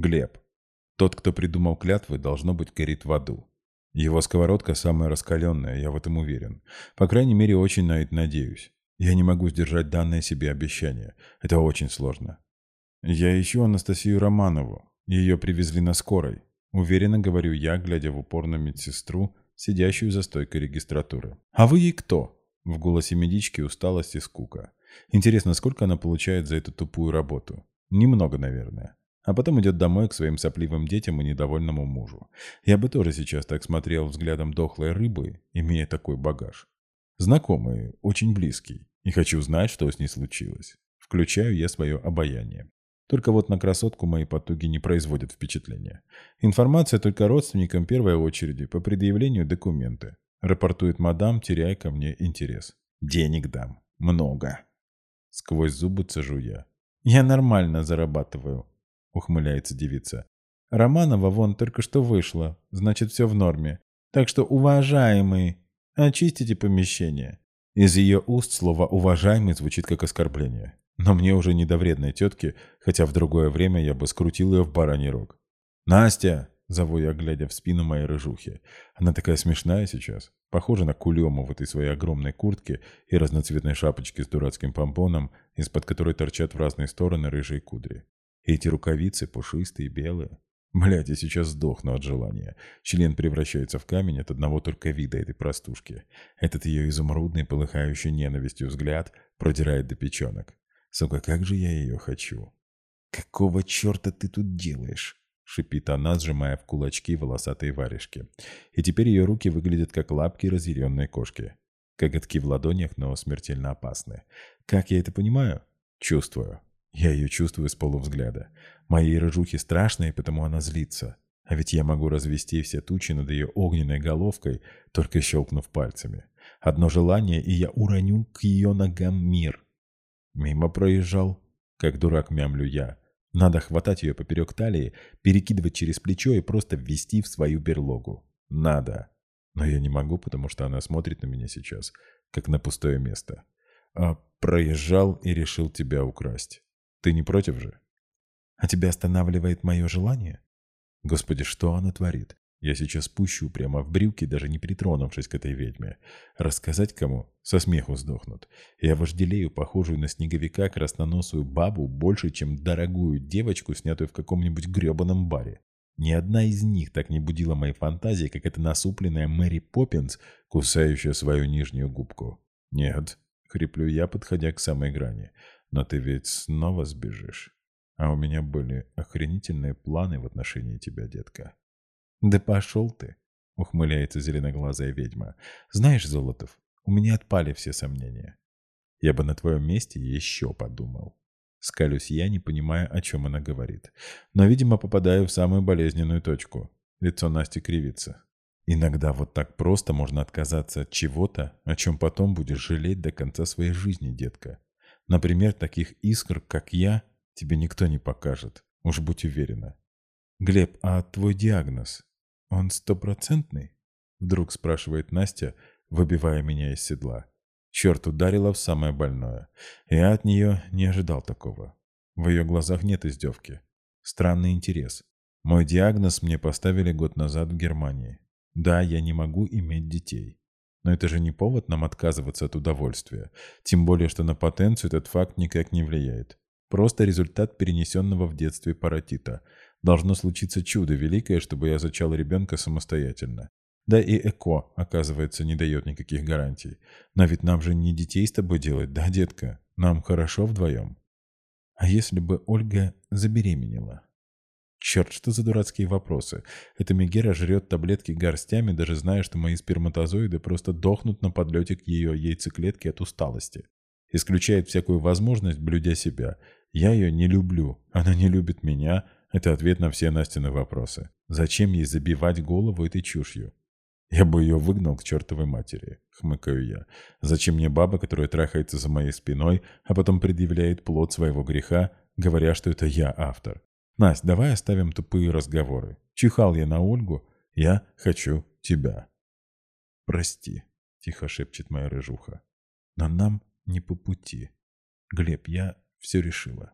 Глеб. Тот, кто придумал клятвы, должно быть, горит в аду. Его сковородка самая раскаленная, я в этом уверен. По крайней мере, очень на это надеюсь. Я не могу сдержать данное себе обещание. Это очень сложно. Я ищу Анастасию Романову. Ее привезли на скорой. Уверенно говорю я, глядя в упор на медсестру, сидящую за стойкой регистратуры. «А вы ей кто?» В голосе медички усталость и скука. Интересно, сколько она получает за эту тупую работу? Немного, наверное. А потом идет домой к своим сопливым детям и недовольному мужу. Я бы тоже сейчас так смотрел взглядом дохлой рыбы, имея такой багаж. Знакомый, очень близкий. И хочу знать, что с ней случилось. Включаю я свое обаяние. Только вот на красотку мои потуги не производят впечатления. Информация только родственникам первой очереди по предъявлению документы. Рапортует мадам, теряя ко мне интерес. Денег дам. Много. Сквозь зубы цежу я. Я нормально зарабатываю. Ухмыляется девица. Романова вон только что вышла. Значит, все в норме. Так что, уважаемый, очистите помещение. Из ее уст слово «уважаемый» звучит как оскорбление. Но мне уже не до вредной тетки, хотя в другое время я бы скрутил ее в бараний рог. «Настя!» — зову я, глядя в спину моей рыжухи. Она такая смешная сейчас. Похожа на кулему в этой своей огромной куртке и разноцветной шапочке с дурацким помпоном, из-под которой торчат в разные стороны рыжие кудри. Эти рукавицы пушистые, белые. Блядь, я сейчас сдохну от желания. Член превращается в камень от одного только вида этой простушки. Этот ее изумрудный, полыхающий ненавистью взгляд продирает до печенок. Сука, как же я ее хочу. «Какого черта ты тут делаешь?» — шипит она, сжимая в кулачки волосатые варежки. И теперь ее руки выглядят как лапки разъяренной кошки. Коготки в ладонях, но смертельно опасны. Как я это понимаю? Чувствую. Я ее чувствую с полувзгляда. Моей рыжухе страшно, и потому она злится. А ведь я могу развести все тучи над ее огненной головкой, только щелкнув пальцами. Одно желание, и я уроню к ее ногам мир. Мимо проезжал. Как дурак мямлю я. Надо хватать ее поперек талии, перекидывать через плечо и просто ввести в свою берлогу. Надо. Но я не могу, потому что она смотрит на меня сейчас, как на пустое место. А проезжал и решил тебя украсть. Ты не против же? А тебя останавливает мое желание? Господи, что она творит? Я сейчас пущу прямо в брюки, даже не притронувшись к этой ведьме. Рассказать кому? Со смеху сдохнут. Я вожделею похожую на снеговика красноносую бабу больше, чем дорогую девочку, снятую в каком-нибудь гребаном баре. Ни одна из них так не будила моей фантазии, как эта насупленная Мэри Поппинс, кусающая свою нижнюю губку. Нет, хриплю я, подходя к самой грани. Но ты ведь снова сбежишь. А у меня были охренительные планы в отношении тебя, детка. Да пошел ты, ухмыляется зеленоглазая ведьма. Знаешь, Золотов, у меня отпали все сомнения. Я бы на твоем месте еще подумал. Скалюсь я, не понимая, о чем она говорит. Но, видимо, попадаю в самую болезненную точку. Лицо Насти кривится. Иногда вот так просто можно отказаться от чего-то, о чем потом будешь жалеть до конца своей жизни, детка. Например, таких искр, как я, тебе никто не покажет. Уж будь уверена. Глеб, а твой диагноз, он стопроцентный? Вдруг спрашивает Настя, выбивая меня из седла. Черт ударила в самое больное. Я от нее не ожидал такого. В ее глазах нет издевки. Странный интерес. Мой диагноз мне поставили год назад в Германии. Да, я не могу иметь детей. Но это же не повод нам отказываться от удовольствия. Тем более, что на потенцию этот факт никак не влияет. Просто результат перенесенного в детстве паротита. Должно случиться чудо великое, чтобы я зачал ребенка самостоятельно. Да и ЭКО, оказывается, не дает никаких гарантий. Но ведь нам же не детей с тобой делать, да, детка? Нам хорошо вдвоем. А если бы Ольга забеременела? Черт, что за дурацкие вопросы? Эта Мегера жрет таблетки горстями, даже зная, что мои сперматозоиды просто дохнут на подлете к ее яйцеклетке от усталости. Исключает всякую возможность, блюдя себя. Я ее не люблю, она не любит меня. Это ответ на все Настины вопросы. Зачем ей забивать голову этой чушью? Я бы ее выгнал к чертовой матери, хмыкаю я. Зачем мне баба, которая трахается за моей спиной, а потом предъявляет плод своего греха, говоря, что это я автор? Настя, давай оставим тупые разговоры. Чихал я на Ольгу, я хочу тебя. Прости, тихо шепчет моя рыжуха. Но нам не по пути. Глеб, я все решила.